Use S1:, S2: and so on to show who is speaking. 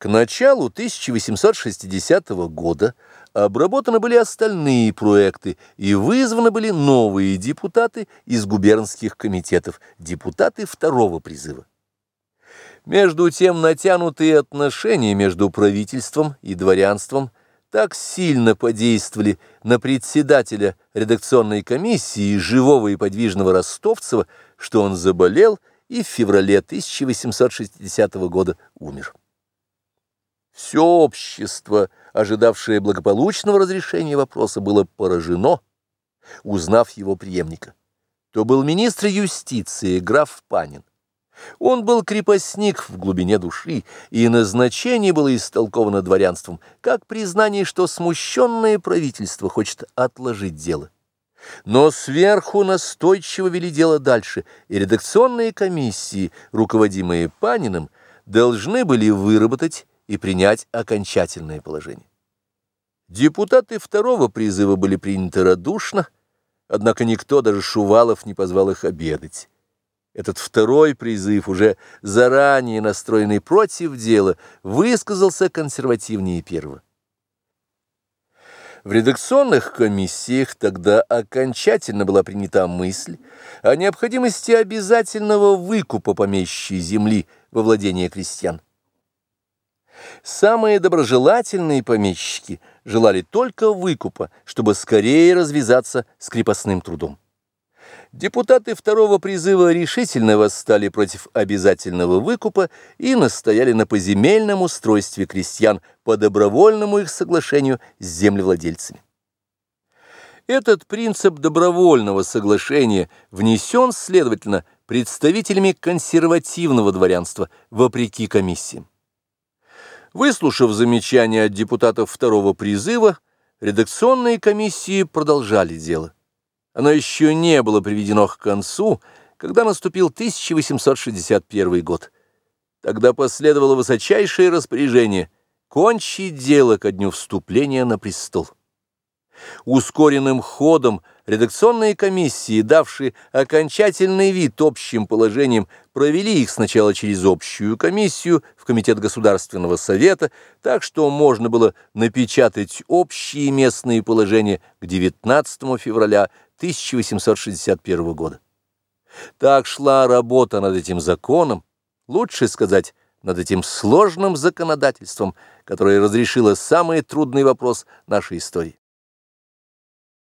S1: К началу 1860 года обработаны были остальные проекты и вызваны были новые депутаты из губернских комитетов, депутаты второго призыва. Между тем натянутые отношения между правительством и дворянством так сильно подействовали на председателя редакционной комиссии живого и подвижного Ростовцева, что он заболел и в феврале 1860 года умер. Все общество, ожидавшее благополучного разрешения вопроса, было поражено, узнав его преемника. То был министр юстиции граф Панин. Он был крепостник в глубине души, и назначение было истолковано дворянством, как признание, что смущенное правительство хочет отложить дело. Но сверху настойчиво вели дело дальше, и редакционные комиссии, руководимые Паниным, должны были выработать и принять окончательное положение. Депутаты второго призыва были приняты радушно, однако никто, даже Шувалов, не позвал их обедать. Этот второй призыв, уже заранее настроенный против дела, высказался консервативнее первого. В редакционных комиссиях тогда окончательно была принята мысль о необходимости обязательного выкупа помещичьей земли во владение крестьян. Самые доброжелательные помещики желали только выкупа, чтобы скорее развязаться с крепостным трудом. Депутаты второго призыва решительно восстали против обязательного выкупа и настояли на поземельном устройстве крестьян по добровольному их соглашению с землевладельцами. Этот принцип добровольного соглашения внесен, следовательно, представителями консервативного дворянства, вопреки комиссиям. Выслушав замечания от депутатов второго призыва, редакционные комиссии продолжали дело. Оно еще не было приведено к концу, когда наступил 1861 год. Тогда последовало высочайшее распоряжение кончить дело ко дню вступления на престол. Ускоренным ходом редакционные комиссии, давшие окончательный вид общим положениям, провели их сначала через общую комиссию в Комитет Государственного Совета, так что можно было напечатать общие местные положения к 19 февраля 1861 года. Так шла работа над этим законом, лучше сказать, над этим сложным законодательством, которое разрешило самый трудный вопрос нашей истории.